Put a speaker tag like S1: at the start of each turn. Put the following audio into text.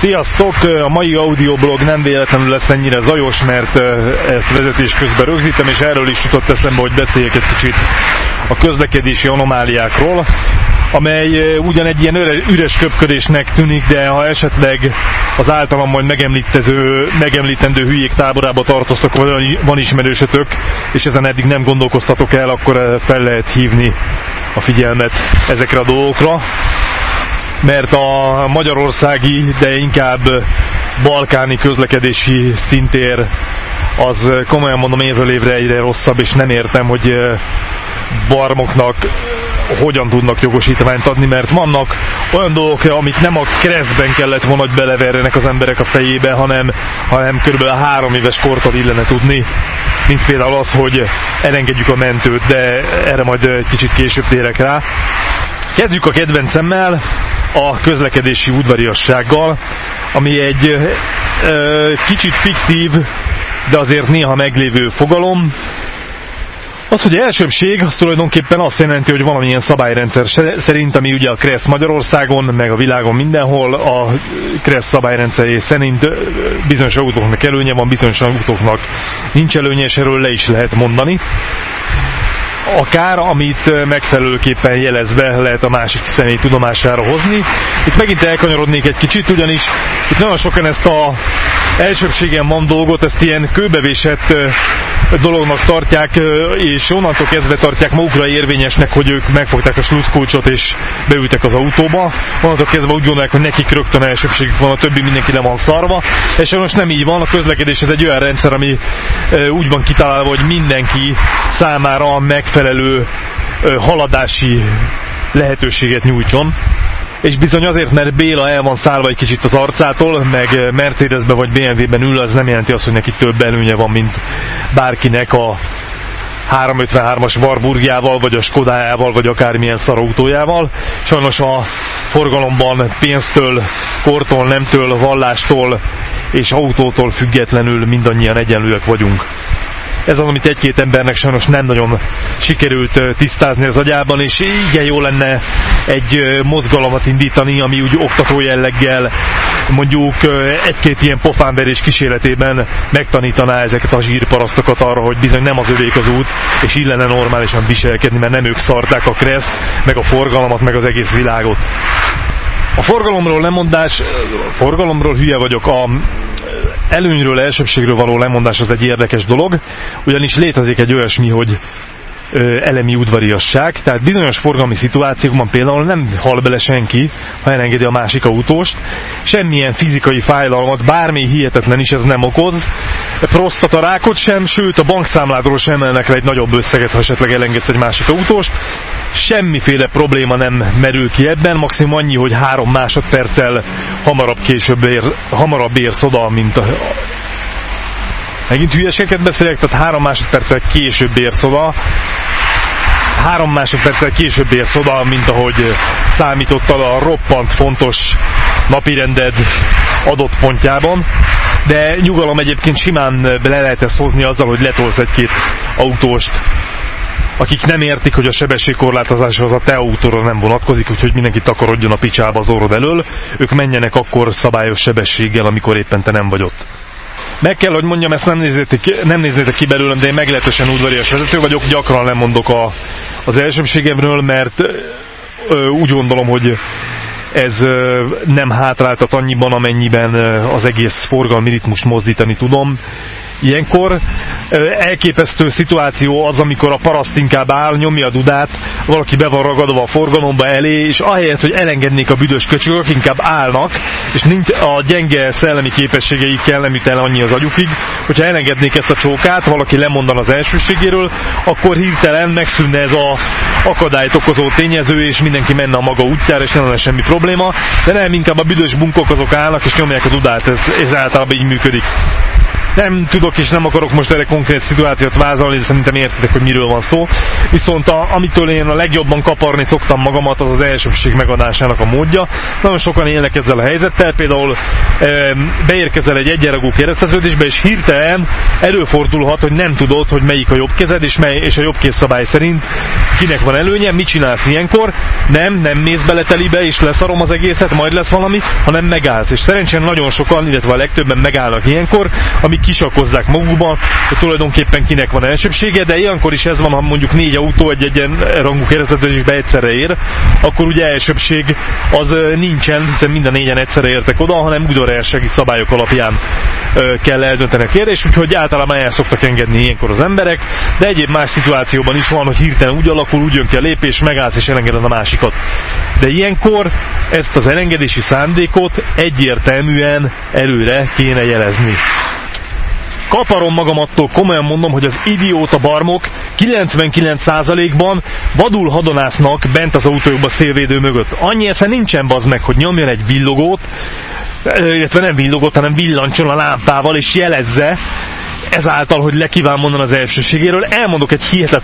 S1: Sziasztok! A mai audioblog nem véletlenül lesz ennyire zajos, mert ezt vezetés közben rögzítem, és erről is jutott eszembe, hogy beszéljek egy kicsit a közlekedési anomáliákról, amely ugyan egy ilyen üres köpködésnek tűnik, de ha esetleg az általam majd megemlítező, megemlítendő hülyék táborába tartoztok, vagy van ismerősötök, és ezen eddig nem gondolkoztatok el, akkor fel lehet hívni a figyelmet ezekre a dolgokra mert a magyarországi, de inkább balkáni közlekedési szintér az komolyan mondom évről évre egyre rosszabb, és nem értem, hogy barmoknak hogyan tudnak jogosítványt adni, mert vannak olyan dolgok, amit nem a keresztben kellett volna, hogy beleverjenek az emberek a fejébe, hanem, hanem kb. három éves kortól illene tudni, mint például az, hogy elengedjük a mentőt, de erre majd egy kicsit később térek rá. Kezdjük a kedvencemmel, a közlekedési udvariassággal, ami egy ö, kicsit fiktív, de azért néha meglévő fogalom. Az, hogy elsőbség, az tulajdonképpen azt jelenti, hogy valamilyen szabályrendszer szerint, ami ugye a KRESZ Magyarországon, meg a világon mindenhol, a KRESZ szabályrendszeré szerint bizonyos autóknak előnye van, bizonyos autóknak nincs előnye, és erről le is lehet mondani a kár, amit megfelelőképpen jelezve lehet a másik személy tudomására hozni. Itt megint elkanyarodnék egy kicsit, ugyanis itt nagyon sokan ezt a elsőbségen van dolgot, ezt ilyen kőbevésett dolognak tartják, és onnantól kezdve tartják magukra érvényesnek, hogy ők megfogták a sluszkulcsot és beültek az autóba. Onnantól kezdve úgy gondolják, hogy nekik rögtön elsőbségük van, a többi mindenki le van szarva. És sajnos nem így van, a közlekedés ez egy olyan rendszer, ami úgy van kitalálva, hogy mindenki számára megfelelő haladási lehetőséget nyújtson és bizony azért, mert Béla el van szállva egy kicsit az arcától, meg Mercedesben vagy BMW-ben ül, az nem jelenti azt, hogy neki több előnye van, mint bárkinek a 353-as Warburgjával, vagy a Skodájával, vagy akármilyen szarautójával. Sajnos a forgalomban pénztől, kortól, nemtől, vallástól és autótól függetlenül mindannyian egyenlőek vagyunk. Ez az, amit egy-két embernek sajnos nem nagyon sikerült tisztázni az agyában, és igen jó lenne egy mozgalomat indítani, ami úgy oktató jelleggel mondjuk egy-két ilyen pofánverés kísérletében megtanítaná ezeket a zsírparasztokat arra, hogy bizony nem az övék az út, és illene normálisan viselkedni, mert nem ők szarták a kreszt, meg a forgalmat, meg az egész világot. A forgalomról lemondás, forgalomról hülye vagyok, a előnyről, elsőbségről való lemondás az egy érdekes dolog, ugyanis létezik egy olyasmi, hogy elemi udvariasság, tehát bizonyos forgalmi szituációkban például nem hal bele senki, ha elengedi a másik autóst, semmilyen fizikai fájdalmat, bármi hihetetlen is ez nem okoz, prostatarákot sem, sőt a bankszámládról sem emelnek le egy nagyobb összeget, ha esetleg elengedsz egy másik autóst, semmiféle probléma nem merül ki ebben, maximum annyi, hogy három másodperccel hamarabb később ér, hamarabb érsz oda, mint a, Megint hülyeseket beszélek, tehát három másodperccel később érsz oda, három másodperccel később érsz oda, mint ahogy számítottad a roppant fontos napirended adott pontjában. De nyugalom egyébként simán le lehet ezt hozni azzal, hogy letolsz egy-két autóst akik nem értik, hogy a sebességkorlátozás az a te autóra nem vonatkozik, úgyhogy mindenki takarodjon a picsába az orrod elől, ők menjenek akkor szabályos sebességgel, amikor éppen te nem vagy ott. Meg kell, hogy mondjam, ezt nem nézzétek, nem nézzétek ki belőlem, de én meglehetősen udvarias vezető vagyok, gyakran lemondok a, az elsőbségemről, mert ö, úgy gondolom, hogy ez nem hátráltat annyiban, amennyiben az egész forgalmi ritmust mozdítani tudom, Ilyenkor elképesztő szituáció az, amikor a paraszt inkább áll, nyomja a dudát, valaki be van ragadva a forgalomba elé, és ahelyett, hogy elengednék a büdös köcsögök, inkább állnak, és nincs a gyenge szellemi képességeikkel nem jut el annyi az agyukig, hogyha elengednék ezt a csókát, valaki lemondan az elsőségéről, akkor hirtelen megszűnne ez a akadályt okozó tényező, és mindenki menne a maga útjára, és nem lenne semmi probléma, de nem, inkább a büdös bunkok azok állnak, és nyomják a dudát, ez, ez általában így működik. Nem tudok és nem akarok most erre konkrét szituációt vázolni, de szerintem értitek, hogy miről van szó. Viszont a, amitől én a legjobban kaparni szoktam magamat, az az elsőbség megadásának a módja. Nagyon sokan élnek ezzel a helyzettel, például e, beérkezel egy egyenragú kereszteződésbe, és hirtelen előfordulhat, hogy nem tudod, hogy melyik a jobb kezed, és, mely, és a jobb kézszabály szerint kinek van előnye, mit csinálsz ilyenkor, nem, nem mész bele telibe, és leszarom az egészet, majd lesz valami, hanem megállsz. És szerencsére nagyon sokan, illetve a legtöbben megállnak ilyenkor, amik kisakozzák magukba, hogy tulajdonképpen kinek van elsőbsége, de ilyenkor is ez van, ha mondjuk négy autó egy egyenrangú kereszteződésbe egyszerre ér, akkor ugye elsőbség az nincsen, hiszen minden négyen egyszerre értek oda, hanem udvarássági szabályok alapján kell eldönteni a kérdés, úgyhogy általában el szoktak engedni ilyenkor az emberek, de egyéb más szituációban is van, hogy hirtelen úgy alakul, úgy jön ki a lépés, megállsz és elengeded a másikat. De ilyenkor ezt az elengedési szándékot egyértelműen előre kéne jelezni kaparom magam attól, komolyan mondom, hogy az idióta barmok 99%-ban vadul hadonásznak bent az autójukba szélvédő mögött. Annyi esze nincsen bazd meg, hogy nyomjon egy villogót, illetve nem villogót, hanem villancson a lámpával, és jelezze, ezáltal, hogy le kíván mondani az elsőségéről. Elmondok egy hihetetlen